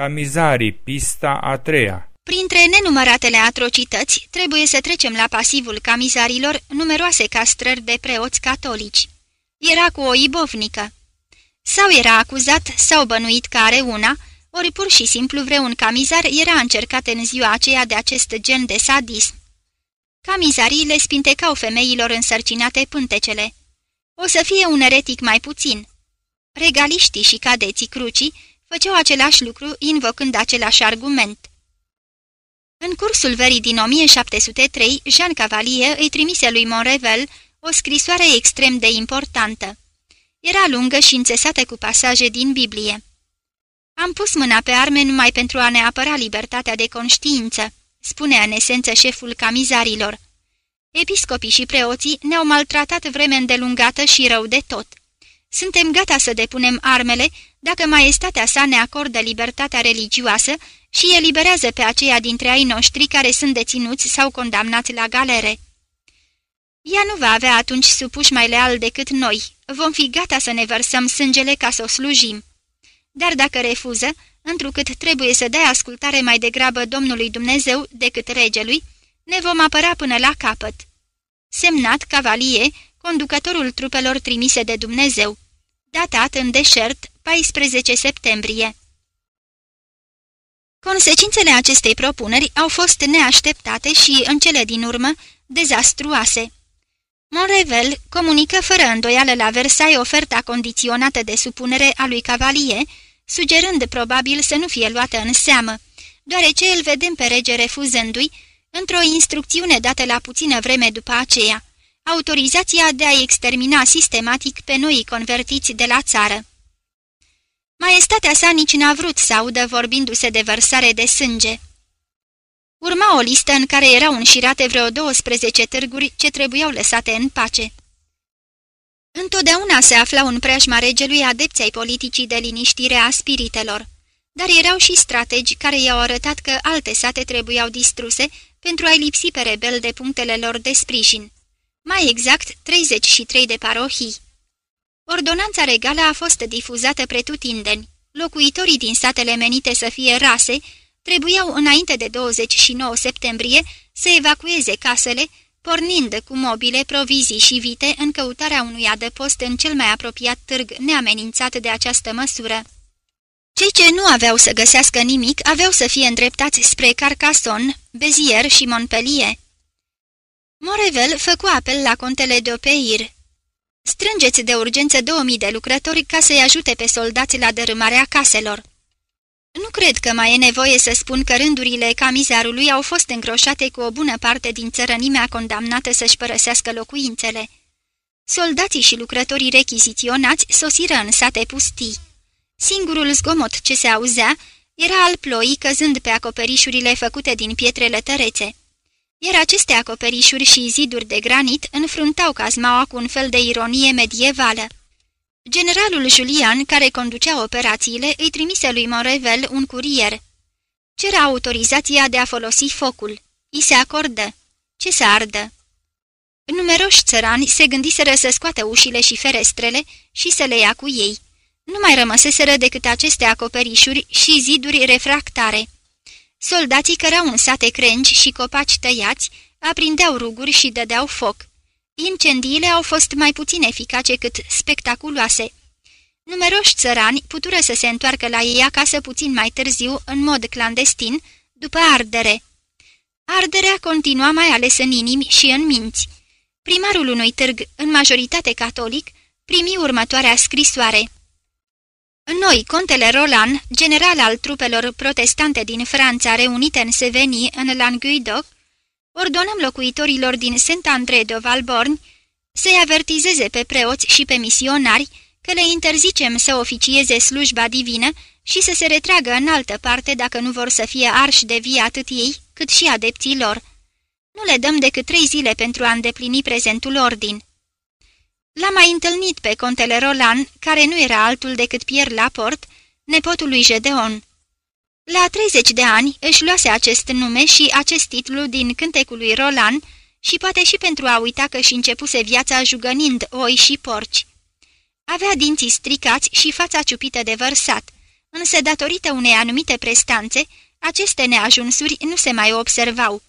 Camizarii, pista a treia Printre nenumăratele atrocități, trebuie să trecem la pasivul camizarilor numeroase castrări de preoți catolici. Era cu o ibovnică. Sau era acuzat sau bănuit că are una, ori pur și simplu vreun camizar era încercat în ziua aceea de acest gen de sadism. Camizarii le spintecau femeilor însărcinate pântecele. O să fie un eretic mai puțin. Regaliștii și cadeții crucii făceau același lucru invocând același argument. În cursul verii din 1703, Jean Cavalier îi trimise lui Monrevel o scrisoare extrem de importantă. Era lungă și înțesată cu pasaje din Biblie. Am pus mâna pe arme numai pentru a ne apăra libertatea de conștiință, spune în esență șeful camizarilor. Episcopii și preoții ne-au maltratat vreme îndelungată și rău de tot. Suntem gata să depunem armele dacă maestatea sa ne acordă libertatea religioasă și eliberează pe aceia dintre ai noștri care sunt deținuți sau condamnați la galere. Ea nu va avea atunci supuși mai leal decât noi. Vom fi gata să ne vărsăm sângele ca să o slujim. Dar dacă refuză, întrucât trebuie să dea ascultare mai degrabă Domnului Dumnezeu decât regelui, ne vom apăra până la capăt. Semnat Cavalie, conducătorul trupelor trimise de Dumnezeu. Datat în deșert, 14 septembrie. Consecințele acestei propuneri au fost neașteptate și, în cele din urmă, dezastruoase. Monrevel comunică fără îndoială la Versailles oferta condiționată de supunere a lui Cavalier, sugerând probabil să nu fie luată în seamă, deoarece îl vedem pe rege refuzându-i, într-o instrucțiune dată la puțină vreme după aceea, autorizația de a extermina sistematic pe noi convertiți de la țară. Maestatea sa nici n-a vrut să audă vorbindu-se de vărsare de sânge. Urma o listă în care erau înșirate vreo 12 târguri ce trebuiau lăsate în pace. Întotdeauna se aflau în preajma regelui adepții ai politicii de liniștire a spiritelor, dar erau și strategi care i-au arătat că alte sate trebuiau distruse pentru a-i lipsi pe rebel de punctele lor de sprijin. Mai exact, 33 de parohii. Ordonanța regală a fost difuzată pretutindeni. Locuitorii din satele menite să fie rase trebuiau înainte de 29 septembrie să evacueze casele, pornind cu mobile, provizii și vite în căutarea unui adăpost în cel mai apropiat târg neamenințat de această măsură. Cei ce nu aveau să găsească nimic aveau să fie îndreptați spre Carcassonne, Bezier și Montpellier. Morevel făcu apel la contele de Opeir. Strângeți de urgență 2000 de lucrători ca să-i ajute pe soldați la dărâmarea caselor. Nu cred că mai e nevoie să spun că rândurile camizarului au fost îngroșate cu o bună parte din țărănimea condamnată să-și părăsească locuințele. Soldații și lucrătorii rechiziționați sosiră în sate pustii. Singurul zgomot ce se auzea era al ploii căzând pe acoperișurile făcute din pietrele tărețe. Iar aceste acoperișuri și ziduri de granit înfruntau cazmaua cu un fel de ironie medievală. Generalul Julian, care conducea operațiile, îi trimise lui Morevel un curier. Cera autorizația de a folosi focul. I se acordă. Ce să ardă? Numeroși țărani se gândiseră să scoată ușile și ferestrele și să le ia cu ei. Nu mai rămăseseră decât aceste acoperișuri și ziduri refractare. Soldații cărau în sate crengi și copaci tăiați, aprindeau ruguri și dădeau foc. Incendiile au fost mai puțin eficace cât spectaculoase. Numeroși țărani putură să se întoarcă la ei acasă puțin mai târziu, în mod clandestin, după ardere. Arderea continua mai ales în inimi și în minți. Primarul unui târg, în majoritate catolic, primi următoarea scrisoare. Noi, contele Roland, general al trupelor protestante din Franța reunite în Sevenie, în Languedoc, ordonăm locuitorilor din Saint-André de Valborn să-i avertizeze pe preoți și pe misionari că le interzicem să oficieze slujba divină și să se retragă în altă parte dacă nu vor să fie arși de vie atât ei cât și adepții lor. Nu le dăm decât trei zile pentru a îndeplini prezentul ordin. L-am mai întâlnit pe contele Roland, care nu era altul decât Pierre Laport, nepotul lui Gedeon. La 30 de ani își luase acest nume și acest titlu din cântecul lui Roland și poate și pentru a uita că și începuse viața jugănind oi și porci. Avea dinții stricați și fața ciupită de vărsat, însă datorită unei anumite prestanțe, aceste neajunsuri nu se mai observau.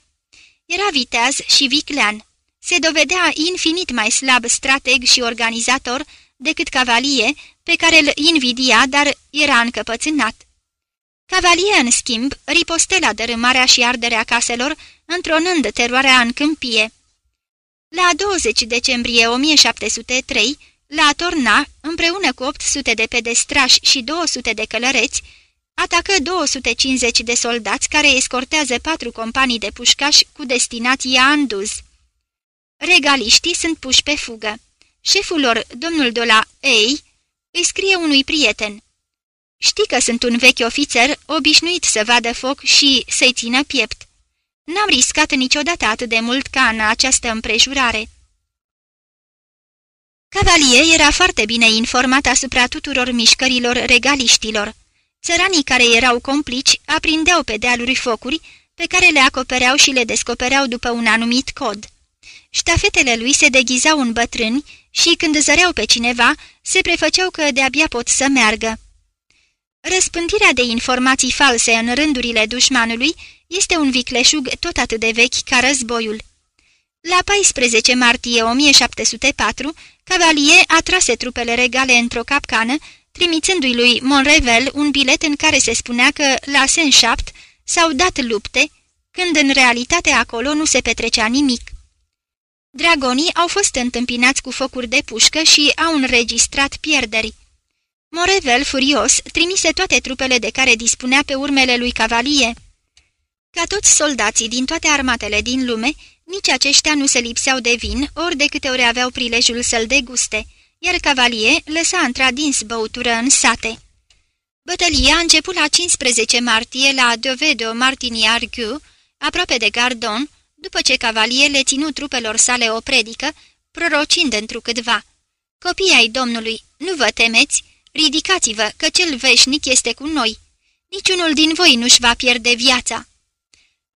Era viteaz și viclean. Se dovedea infinit mai slab strateg și organizator decât Cavalie, pe care îl invidia, dar era încăpățânat. Cavalie, în schimb, riposte la dărâmarea și arderea caselor, întronând teroarea în câmpie. La 20 decembrie 1703, la Torna, împreună cu 800 de pedestrași și 200 de călăreți, atacă 250 de soldați care escortează patru companii de pușcași cu destinația Anduz. Regaliștii sunt puși pe fugă. Șeful lor, domnul de la Ei, îi scrie unui prieten. Știi că sunt un vechi ofițer obișnuit să vadă foc și să-i țină piept. N-am riscat niciodată atât de mult ca în această împrejurare. Cavalie era foarte bine informat asupra tuturor mișcărilor regaliștilor. Țăranii care erau complici aprindeau pe dealuri focuri pe care le acopereau și le descopereau după un anumit cod. Ștafetele lui se deghizau în bătrâni și când zăreau pe cineva, se prefăceau că de-abia pot să meargă. Răspândirea de informații false în rândurile dușmanului este un vicleșug tot atât de vechi ca războiul. La 14 martie 1704, Cavalier atrase trupele regale într-o capcană, trimițându-i lui Monrevel un bilet în care se spunea că la Saint-Chapt s-au dat lupte, când în realitate acolo nu se petrecea nimic. Dragonii au fost întâmpinați cu focuri de pușcă și au înregistrat pierderi. Morevel, furios, trimise toate trupele de care dispunea pe urmele lui Cavalie. Ca toți soldații din toate armatele din lume, nici aceștia nu se lipseau de vin, ori de câte ori aveau prilejul să-l deguste, iar Cavalie lăsa într-adins băutură în sate. Bătălia a început la 15 martie la Dovedo Martiniar-Gu, aproape de Gardon, după ce Cavalie le ținu trupelor sale o predică, prorocind întrucâtva. Copii ai Domnului, nu vă temeți, ridicați-vă, că cel veșnic este cu noi. Niciunul din voi nu-și va pierde viața.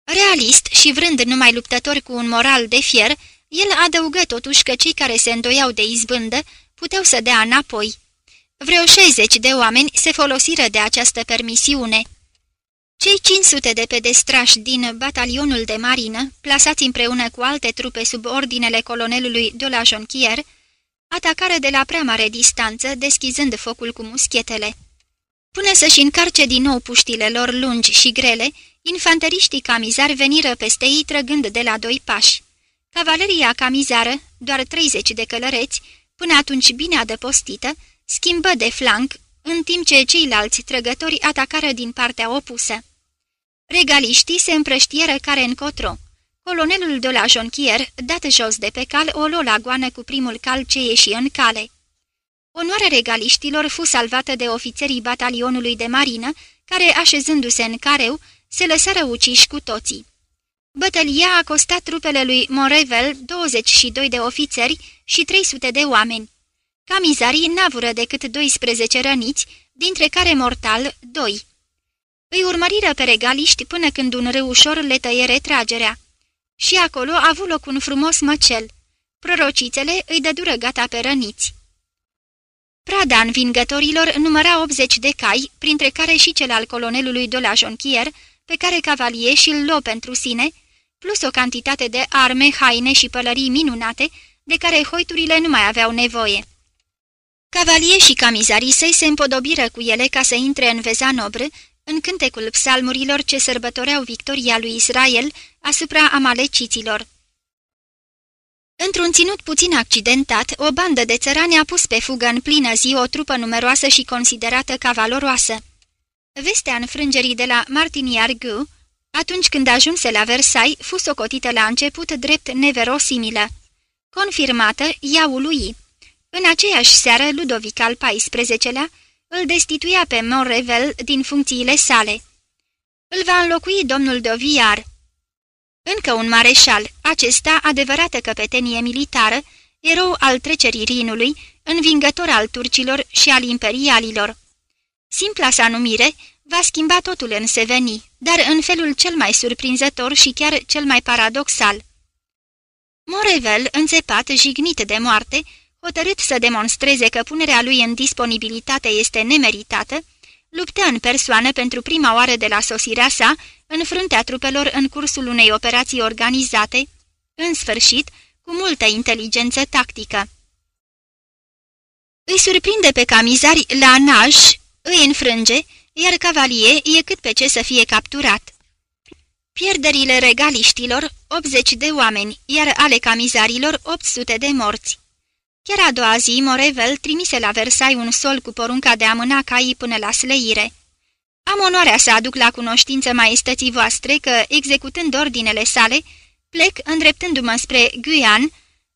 Realist și vrând numai luptători cu un moral de fier, el adăugă totuși că cei care se îndoiau de izbândă puteau să dea înapoi. Vreo 60 de oameni se folosiră de această permisiune. Cei 500 de pedestrași din batalionul de marină, plasați împreună cu alte trupe sub ordinele colonelului de la Jonquier, atacară de la prea mare distanță, deschizând focul cu muschetele. Până să-și încarce din nou puștile lor lungi și grele, infanteriștii camizari veniră peste ei trăgând de la doi pași. Cavaleria camizară, doar 30 de călăreți, până atunci bine adăpostită, schimbă de flanc, în timp ce ceilalți trăgători atacară din partea opusă. Regaliștii se împrăștieră care încotro. Colonelul de la Jonquier, dat jos de pe cal, o luă la goană cu primul cal ce ieși în cale. Onoarea regaliștilor fu salvată de ofițerii batalionului de marină, care, așezându-se în careu, se lăsară uciși cu toții. Bătălia a costat trupele lui Morevel 22 de ofițeri și 300 de oameni. Camizarii n-avură decât 12 răniți, dintre care mortal 2. Îi urmăriră pe regaliști până când un râu ușor le tăie retragerea. Și acolo a avut loc un frumos măcel. Prorocițele îi dădură gata pe răniți. Prada învingătorilor număra 80 de cai, printre care și cel al colonelului de la Jonquier, pe care Cavalie și-l luă pentru sine, plus o cantitate de arme, haine și pălării minunate, de care hoiturile nu mai aveau nevoie. Cavalie și camizarii săi se împodobiră cu ele ca să intre în Vezanobră, în cântecul psalmurilor ce sărbătoreau victoria lui Israel asupra amaleciților. Într-un ținut puțin accidentat, o bandă de țărani a pus pe fugă în plină zi o trupă numeroasă și considerată ca valoroasă. Vestea înfrângerii de la Martiniar-Gu, atunci când ajunse la Versailles, fu socotită la început drept neverosimilă. Confirmată, ea ului. În aceeași seară, Ludovic al XIV-lea îl destituia pe Monrevel din funcțiile sale. Îl va înlocui domnul de Viar. Încă un mareșal, acesta, adevărată căpetenie militară, erou al trecerii Rinului, învingător al turcilor și al imperialilor. Simpla sa numire va schimba totul în Seveni, dar în felul cel mai surprinzător și chiar cel mai paradoxal. Morevel, înțepat, jignit de moarte, hotărât să demonstreze că punerea lui în disponibilitate este nemeritată, luptă în persoană pentru prima oară de la sosirea sa în fruntea trupelor în cursul unei operații organizate, în sfârșit, cu multă inteligență tactică. Îi surprinde pe camizari la Naj, îi înfrânge, iar cavalie e cât pe ce să fie capturat. Pierderile regaliștilor, 80 de oameni, iar ale camizarilor, 800 de morți. Chiar a doua zi, Morevel trimise la Versailles un sol cu porunca de a mâna caii până la sleire. Am onoarea să aduc la cunoștință maestății voastre că, executând ordinele sale, plec îndreptându-mă spre Guyan,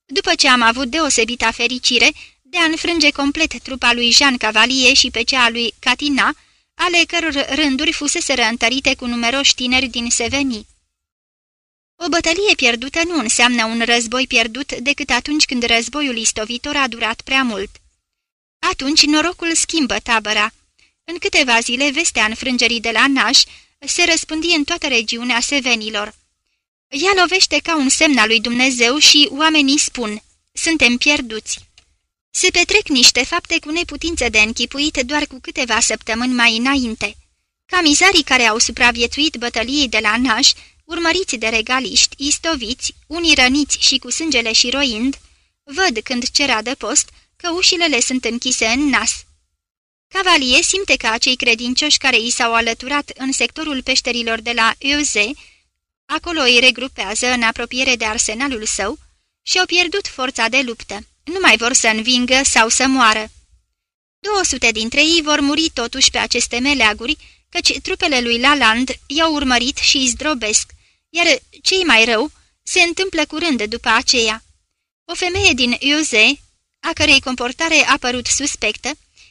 după ce am avut deosebita fericire de a înfrânge complet trupa lui Jean Cavalier și pe cea a lui Catina, ale căror rânduri fusese întărite cu numeroși tineri din Seveni. O bătălie pierdută nu înseamnă un război pierdut decât atunci când războiul istovitor a durat prea mult. Atunci norocul schimbă tabăra. În câteva zile, vestea înfrângerii de la Naș se răspândi în toată regiunea Sevenilor. Ea lovește ca un semn al lui Dumnezeu și oamenii spun, suntem pierduți. Se petrec niște fapte cu neputință de închipuit doar cu câteva săptămâni mai înainte. Camizarii care au supraviețuit bătăliei de la Naș, urmăriți de regaliști, istoviți, unii răniți și cu sângele și roind, văd când cer post că ușile le sunt închise în nas. Cavalie simte că acei credincioși care i s-au alăturat în sectorul peșterilor de la Euze, acolo îi regrupează în apropiere de arsenalul său, și-au pierdut forța de luptă. Nu mai vor să învingă sau să moară. 200 dintre ei vor muri totuși pe aceste meleaguri, căci trupele lui Laland i-au urmărit și îi zdrobesc, iar cei mai rău se întâmplă curând după aceea. O femeie din Iuze, a cărei comportare a părut suspectă,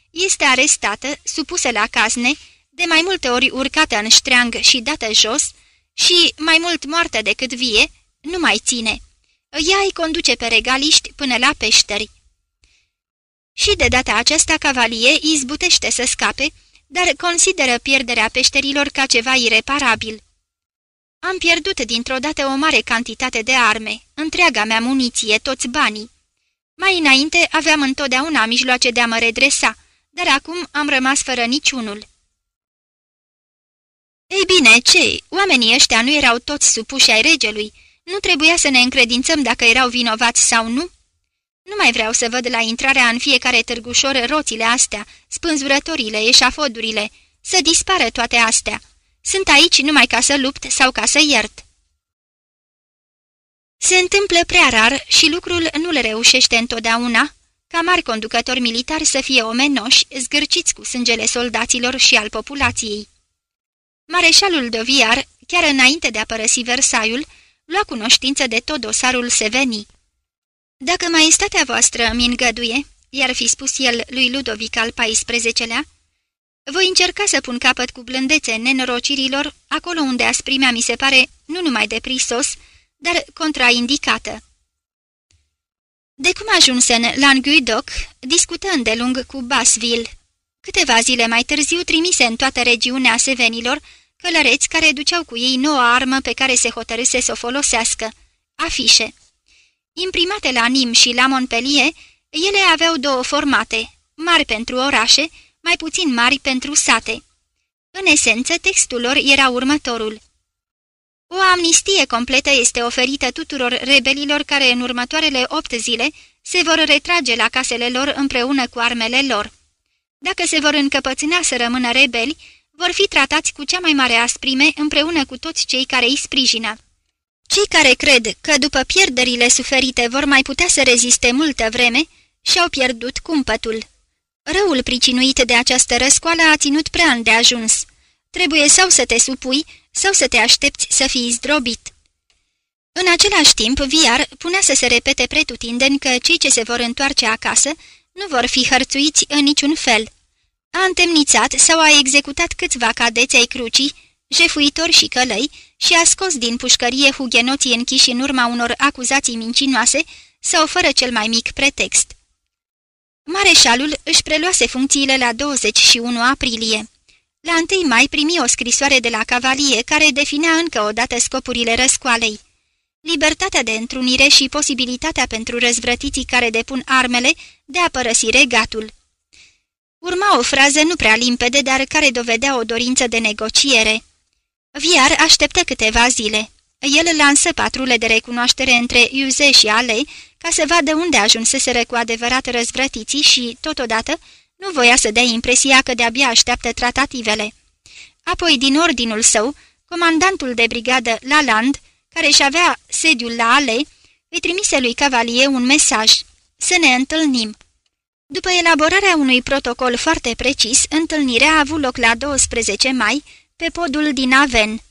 este arestată, supusă la casne, de mai multe ori urcată în ștreang și dată jos, și, mai mult moartă decât vie, nu mai ține. Ea îi conduce pe regaliști până la peșteri. Și de data aceasta cavalie izbutește să scape, dar consideră pierderea peșterilor ca ceva ireparabil. Am pierdut dintr-o dată o mare cantitate de arme, întreaga mea muniție, toți banii. Mai înainte aveam întotdeauna mijloace de a mă redresa, dar acum am rămas fără niciunul. Ei bine, ce? Oamenii ăștia nu erau toți supuși ai regelui, nu trebuia să ne încredințăm dacă erau vinovați sau nu? Nu mai vreau să văd la intrarea în fiecare târgușor roțile astea, spânzurătorile, eșafodurile, să dispară toate astea. Sunt aici numai ca să lupt sau ca să iert. Se întâmplă prea rar și lucrul nu le reușește întotdeauna, ca mari conducători militari să fie omenoși, zgârciți cu sângele soldaților și al populației. Mareșalul de Viar, chiar înainte de a părăsi Versaiul, lua cunoștință de tot dosarul Seveni. Dacă maestatea voastră mi îngăduie, iar fi spus el lui Ludovic al XIV-lea, voi încerca să pun capăt cu blândețe nenorocirilor acolo unde asprimea mi se pare nu numai de prisos, dar contraindicată. De cum ajunsen la Nguidoc, discută îndelung cu Basville. Câteva zile mai târziu trimise în toată regiunea sevenilor călăreți care duceau cu ei noua armă pe care se hotărâse să o folosească, afișe. Imprimate la Nim și la Montpellier, ele aveau două formate, mari pentru orașe, mai puțin mari pentru sate. În esență, textul lor era următorul. O amnistie completă este oferită tuturor rebelilor care în următoarele opt zile se vor retrage la casele lor împreună cu armele lor. Dacă se vor încăpățâna să rămână rebeli, vor fi tratați cu cea mai mare asprime împreună cu toți cei care îi sprijină. Cei care cred că după pierderile suferite vor mai putea să reziste multă vreme, și-au pierdut cumpătul. Răul pricinuit de această răscoală a ținut prea îndeajuns. Trebuie sau să te supui, sau să te aștepți să fii zdrobit. În același timp, Viar punea să se repete pretutindeni că cei ce se vor întoarce acasă nu vor fi hărțuiți în niciun fel. A întemnițat sau a executat câțiva cadeți ai crucii, jefuitori și călăi, și a scos din pușcărie hugenoții închiși în urma unor acuzații mincinoase sau fără cel mai mic pretext. Mareșalul își preluase funcțiile la 21 aprilie. La 1 mai primi o scrisoare de la cavalie care definea încă o dată scopurile răscoalei. Libertatea de întrunire și posibilitatea pentru răzvrătiții care depun armele de a părăsi regatul. Urma o frază nu prea limpede, dar care dovedea o dorință de negociere. Viar așteptă câteva zile. El lansă patrule de recunoaștere între Iuze și Ale ca să vadă unde ajunseseră cu adevărat răzvrătiții și, totodată, nu voia să dea impresia că de-abia așteaptă tratativele. Apoi, din ordinul său, comandantul de brigadă Laland, care își avea sediul la Ale, îi trimise lui Cavalier un mesaj, să ne întâlnim. După elaborarea unui protocol foarte precis, întâlnirea a avut loc la 12 mai, pe podul din Aven.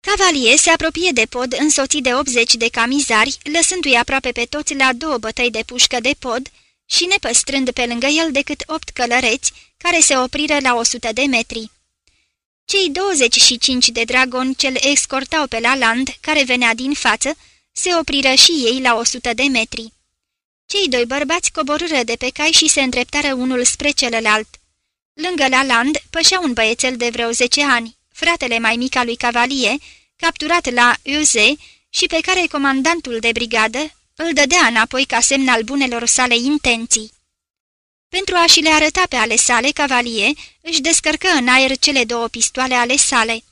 Cavalier se apropie de pod însoțit de 80 de camizari, lăsându-i aproape pe toți la două bătăi de pușcă de pod și nepăstrând pe lângă el decât opt călăreți, care se opriră la 100 de metri. Cei 25 de dragoni ce îl escortau pe la land, care venea din față, se opriră și ei la 100 de metri. Cei doi bărbați coborâră de pe cai și se îndreptară unul spre celălalt. Lângă la land pășea un băiețel de vreo 10 ani, fratele mai mic al lui Cavalie, capturat la Uze și pe care comandantul de brigadă îl dădea înapoi ca semn al bunelor sale intenții. Pentru a și le arăta pe ale sale, Cavalie își descărcă în aer cele două pistoale ale sale.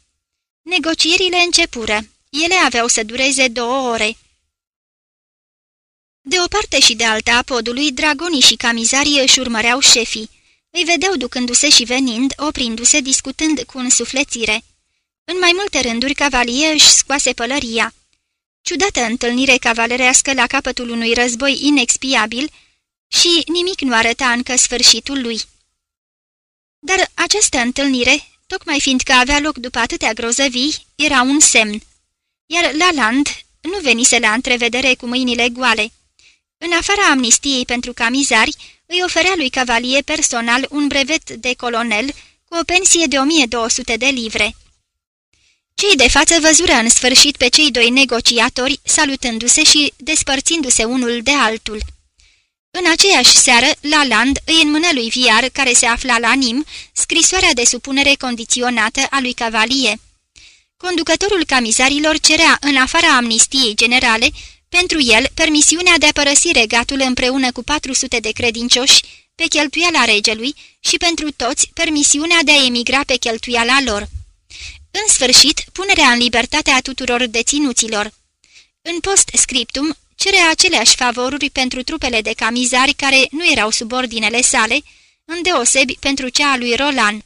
Negocierile începură. Ele aveau să dureze două ore. De o parte și de alta a podului, dragonii și camizarii își urmăreau șefii. Îi vedeau ducându-se și venind, oprindu-se, discutând cu însuflețire. În mai multe rânduri, cavalie își scoase pălăria. Ciudată întâlnire cavalerească la capătul unui război inexpiabil și nimic nu arăta încă sfârșitul lui. Dar această întâlnire, tocmai fiindcă avea loc după atâtea grozăvii, era un semn. Iar Laland nu venise la întrevedere cu mâinile goale. În afara amnistiei pentru camizari, îi oferea lui Cavalie personal un brevet de colonel cu o pensie de 1200 de livre. Cei de față văzură în sfârșit pe cei doi negociatori salutându-se și despărțindu-se unul de altul. În aceeași seară, la land îi înmână lui Viar, care se afla la Nim, scrisoarea de supunere condiționată a lui Cavalie. Conducătorul camizarilor cerea, în afara amnistiei generale, pentru el, permisiunea de a părăsi regatul împreună cu 400 de credincioși pe cheltuiala regelui și pentru toți permisiunea de a emigra pe cheltuiala lor. În sfârșit, punerea în libertate a tuturor deținuților. În post-scriptum, cere aceleași favoruri pentru trupele de camizari care nu erau sub ordinele sale, îndeosebi pentru cea a lui Roland.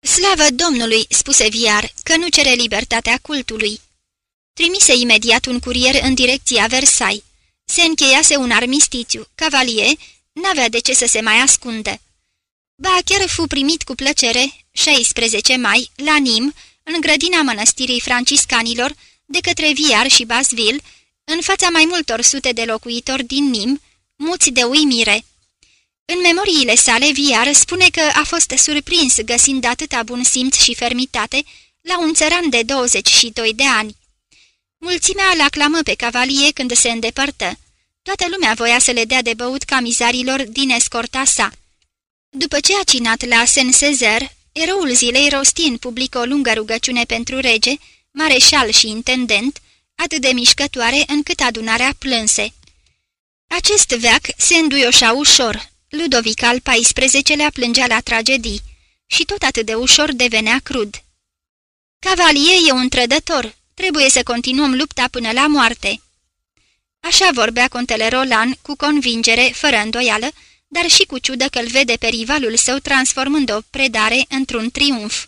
Slavă Domnului, spuse Viar, că nu cere libertatea cultului. Trimise imediat un curier în direcția Versailles. Se încheiase un armistițiu. Cavalier n-avea de ce să se mai ascundă. Ba chiar fu primit cu plăcere, 16 mai, la Nim, în grădina mănăstirii franciscanilor, de către Viar și Basville, în fața mai multor sute de locuitori din Nim, muți de uimire. În memoriile sale, Viar spune că a fost surprins găsind atâta bun simț și fermitate la un țăran de 22 de ani. Mulțimea îl aclamă pe cavalie când se îndepărtă. Toată lumea voia să le dea de băut camizarilor din escorta sa. După ce a cinat la Saint-Césaire, eroul zilei rosti în public o lungă rugăciune pentru rege, mareșal și intendent, atât de mișcătoare încât adunarea plânse. Acest veac se înduioșa ușor. Ludovic al XIV-lea plângea la tragedii și tot atât de ușor devenea crud. Cavalie e un trădător, trebuie să continuăm lupta până la moarte. Așa vorbea contele Roland cu convingere, fără îndoială, dar și cu ciudă că îl vede pe rivalul său transformând o predare într-un triumf.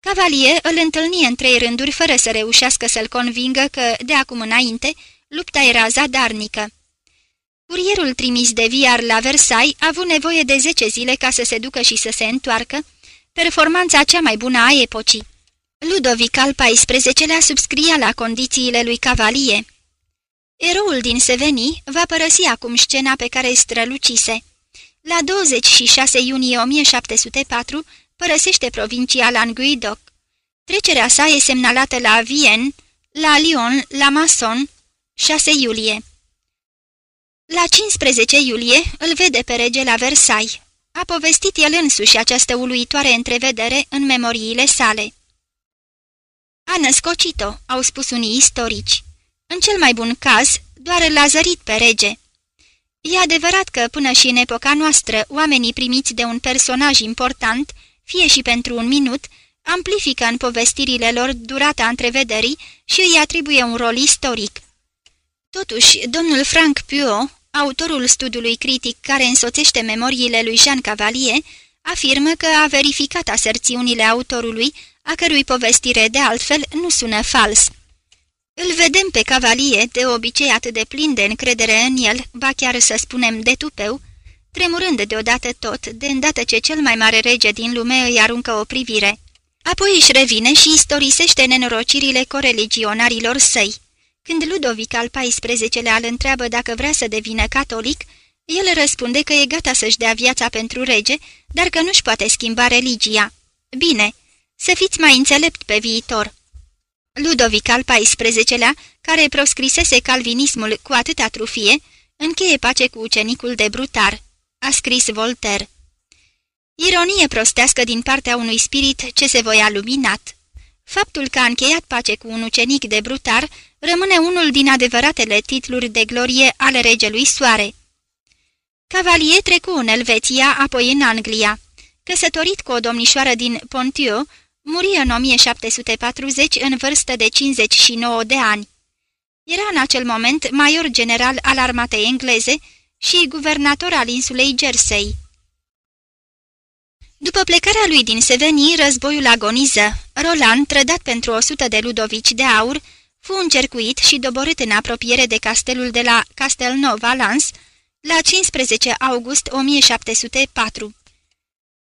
Cavalie îl întâlni în trei rânduri fără să reușească să-l convingă că, de acum înainte, lupta era zadarnică. Curierul trimis de Viar la Versailles a avut nevoie de zece zile ca să se ducă și să se întoarcă, performanța cea mai bună a epocii. Ludovic al XIV-lea subscria la condițiile lui Cavalie. Eroul din Seveni va părăsi acum scena pe care strălucise. La 26 iunie 1704 părăsește provincia Languidoc. Trecerea sa e semnalată la Vienne, la Lyon, la Masson, 6 iulie. La 15 iulie îl vede pe rege la Versailles. A povestit el însuși această uluitoare întrevedere în memoriile sale. A născocit-o, au spus unii istorici. În cel mai bun caz, doar l-a zărit pe rege. E adevărat că până și în epoca noastră oamenii primiți de un personaj important, fie și pentru un minut, amplifică în povestirile lor durata întrevederii și îi atribuie un rol istoric. Totuși, domnul Frank Puo, autorul studiului critic care însoțește memoriile lui Jean Cavalier, afirmă că a verificat aserțiunile autorului, a cărui povestire de altfel nu sună fals. Îl vedem pe Cavalier, de obicei atât de plin de încredere în el, ba chiar să spunem de tupeu, tremurând deodată tot, de îndată ce cel mai mare rege din lume îi aruncă o privire. Apoi își revine și istorisește nenorocirile coreligionarilor săi. Când Ludovic al XIV-lea îl întreabă dacă vrea să devină catolic, el răspunde că e gata să-și dea viața pentru rege, dar că nu-și poate schimba religia. Bine, să fiți mai înțelept pe viitor. Ludovic al XIV-lea, care proscrisese calvinismul cu atâta trufie, încheie pace cu ucenicul de brutar, a scris Voltaire. Ironie prostească din partea unui spirit ce se voia luminat. Faptul că a încheiat pace cu un ucenic de brutar rămâne unul din adevăratele titluri de glorie ale regelui Soare. Cavalier trecu în Elveția, apoi în Anglia. Căsătorit cu o domnișoară din Ponthieu, muri în 1740 în vârstă de 59 de ani. Era în acel moment major general al armatei engleze și guvernator al insulei Jersey. După plecarea lui din Seveni, războiul agoniză. Roland, trădat pentru 100 de ludovici de aur, fu încercuit și doborât în apropiere de castelul de la Castelnau-Valence la 15 august 1704.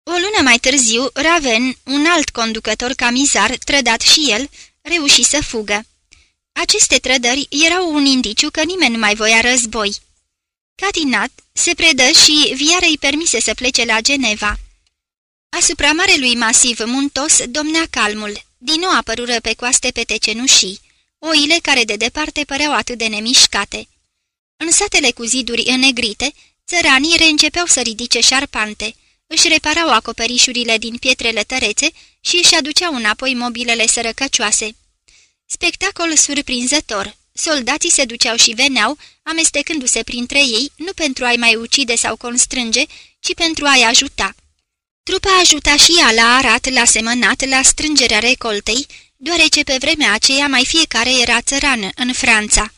O lună mai târziu, Raven, un alt conducător camizar, trădat și el, reuși să fugă. Aceste trădări erau un indiciu că nimeni nu mai voia război. Catinat se predă și Viara îi permise să plece la Geneva. Asupra marelui masiv muntos domnea calmul. Din nou apărură pe coaste pete cenușii, oile care de departe păreau atât de nemișcate. În satele cu ziduri înnegrite, țăranii reîncepeau să ridice șarpante, își reparau acoperișurile din pietrele tărețe și își aduceau înapoi mobilele sărăcăcioase. Spectacol surprinzător. Soldații se duceau și veneau, amestecându-se printre ei, nu pentru a-i mai ucide sau constrânge, ci pentru a-i ajuta. Trupa ajuta și ea la arat, la semănat, la strângerea recoltei, deoarece pe vremea aceea mai fiecare era țăran în Franța.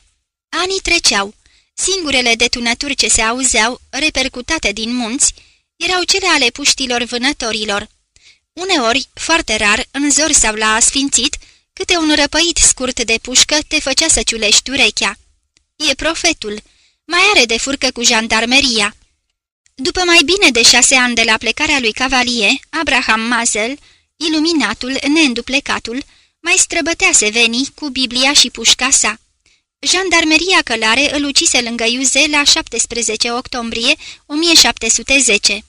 Anii treceau. Singurele detunături ce se auzeau, repercutate din munți, erau cele ale puștilor vânătorilor. Uneori, foarte rar, în zor sau la asfințit, câte un răpăit scurt de pușcă te făcea să ciulești urechea. E profetul. Mai are de furcă cu jandarmeria. După mai bine de șase ani de la plecarea lui Cavalier, Abraham Mazel, iluminatul, neînduplecatul, mai străbătea sevenii cu Biblia și pușca sa. Jandarmeria Călare îl ucise lângă Iuze la 17 octombrie 1710.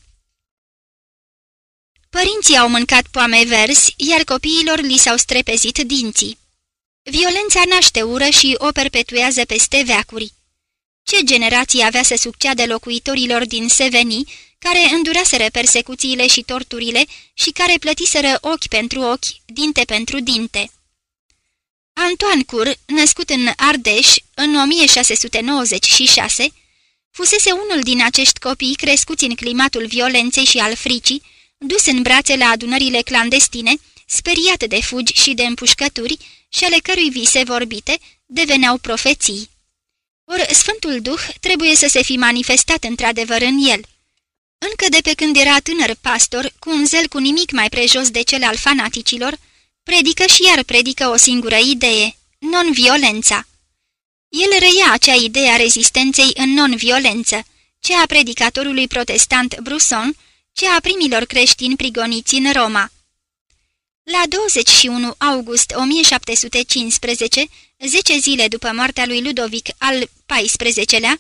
Părinții au mâncat poame verzi, iar copiilor li s-au strepezit dinții. Violența naște ură și o perpetuează peste veacuri. Ce generație avea să succeadă locuitorilor din Seveni, care înduraseră persecuțiile și torturile și care plătiseră ochi pentru ochi, dinte pentru dinte? Antoine Cur, născut în Ardeș în 1696, fusese unul din acești copii crescuți în climatul violenței și al fricii, dus în brațe la adunările clandestine, speriat de fugi și de împușcături și ale cărui vise vorbite deveneau profeții. Or, Sfântul Duh trebuie să se fi manifestat într-adevăr în el. Încă de pe când era tânăr pastor, cu un zel cu nimic mai prejos de cel al fanaticilor, predică și iar predică o singură idee, non-violența. El reia acea idee a rezistenței în non-violență, cea a predicatorului protestant Brusson, cea a primilor creștini prigoniți în Roma. La 21 august 1715, zece zile după moartea lui Ludovic al XIV-lea,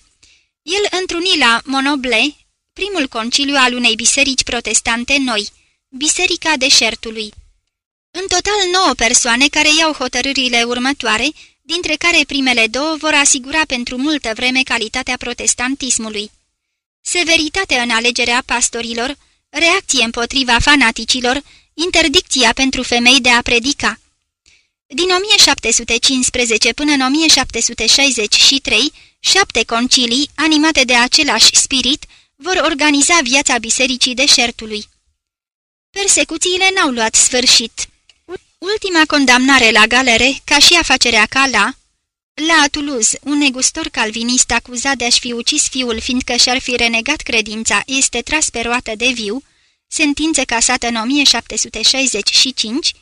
el întruni la Monoble primul conciliu al unei biserici protestante noi, Biserica Deșertului. În total nouă persoane care iau hotărârile următoare, dintre care primele două vor asigura pentru multă vreme calitatea protestantismului. Severitate în alegerea pastorilor, reacție împotriva fanaticilor, interdicția pentru femei de a predica. Din 1715 până în 1763, șapte concilii, animate de același spirit, vor organiza viața bisericii deșertului. Persecuțiile n-au luat sfârșit. Ultima condamnare la galere, ca și afacerea Cala, la Toulouse, un negustor calvinist acuzat de a-și fi ucis fiul fiindcă și-ar fi renegat credința, este tras pe roată de viu, sentință casată în 1765,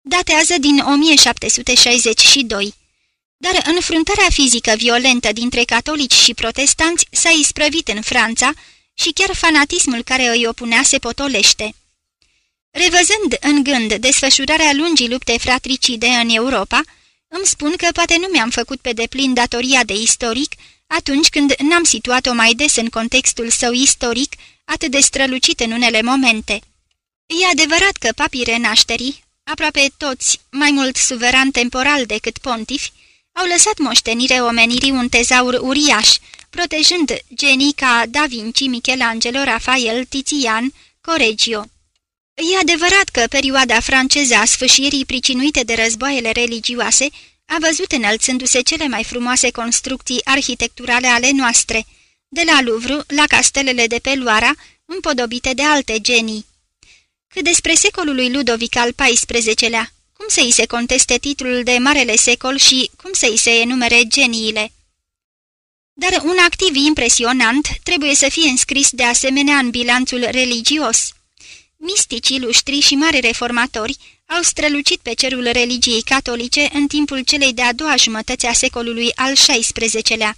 datează din 1762. Dar înfruntarea fizică violentă dintre catolici și protestanți s-a isprăvit în Franța și chiar fanatismul care îi opunea se potolește. Revăzând în gând desfășurarea lungii lupte fratricide în Europa, îmi spun că poate nu mi-am făcut pe deplin datoria de istoric atunci când n-am situat-o mai des în contextul său istoric, atât de strălucit în unele momente. E adevărat că papii renașterii, aproape toți, mai mult suveran temporal decât pontifi, au lăsat moștenire omenirii un tezaur uriaș, protejând genii ca Da Vinci, Michelangelo, Rafael, Tizian, Correggio. E adevărat că perioada franceză a sfâșierii pricinuite de războaiele religioase a văzut înălțându-se cele mai frumoase construcții arhitecturale ale noastre, de la Louvre la castelele de pe Loara, împodobite de alte genii. Cât despre secolul lui Ludovic al XIV-lea, cum să-i se conteste titlul de Marele Secol și cum să-i se enumere geniile? Dar un activ impresionant trebuie să fie înscris de asemenea în bilanțul religios. Misticii, luștri și mari reformatori au strălucit pe cerul religiei catolice în timpul celei de-a doua jumătăți a secolului al XVI-lea.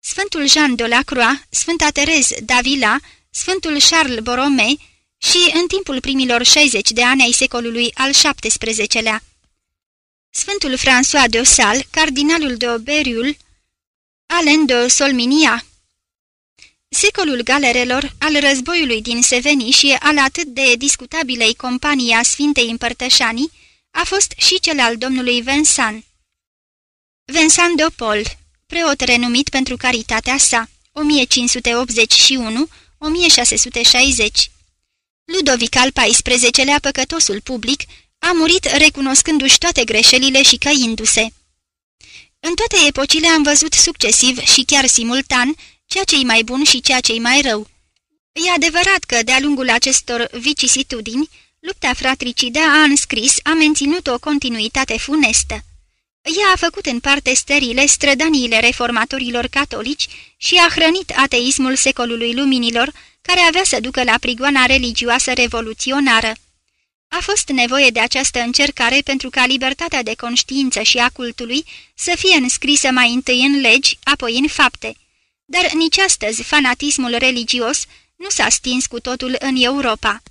Sfântul Jean de la Croix, Sfânta Terez d'Avila, Sfântul Charles Borromée și în timpul primilor 60 de ani ai secolului al XVII-lea. Sfântul François de Sal, cardinalul de Oberiul, Alain de Solminia. Secolul galerelor, al războiului din Seveni și al atât de discutabilei companii a Sfintei Împărtășanii, a fost și cel al domnului Vincent. Vincent de Paul, preot renumit pentru caritatea sa, 1581-1660. Ludovic al XIV-lea, păcătosul public, a murit recunoscându-și toate greșelile și căindu-se. În toate epocile am văzut succesiv și chiar simultan ceea ce-i mai bun și ceea ce-i mai rău. E adevărat că, de-a lungul acestor vicisitudini, lupta fratricidă a înscris, a menținut o continuitate funestă. Ea a făcut în parte sterile strădaniile reformatorilor catolici și a hrănit ateismul secolului luminilor, care avea să ducă la prigoana religioasă revoluționară. A fost nevoie de această încercare pentru ca libertatea de conștiință și a cultului să fie înscrisă mai întâi în legi, apoi în fapte. Dar nici astăzi fanatismul religios nu s-a stins cu totul în Europa.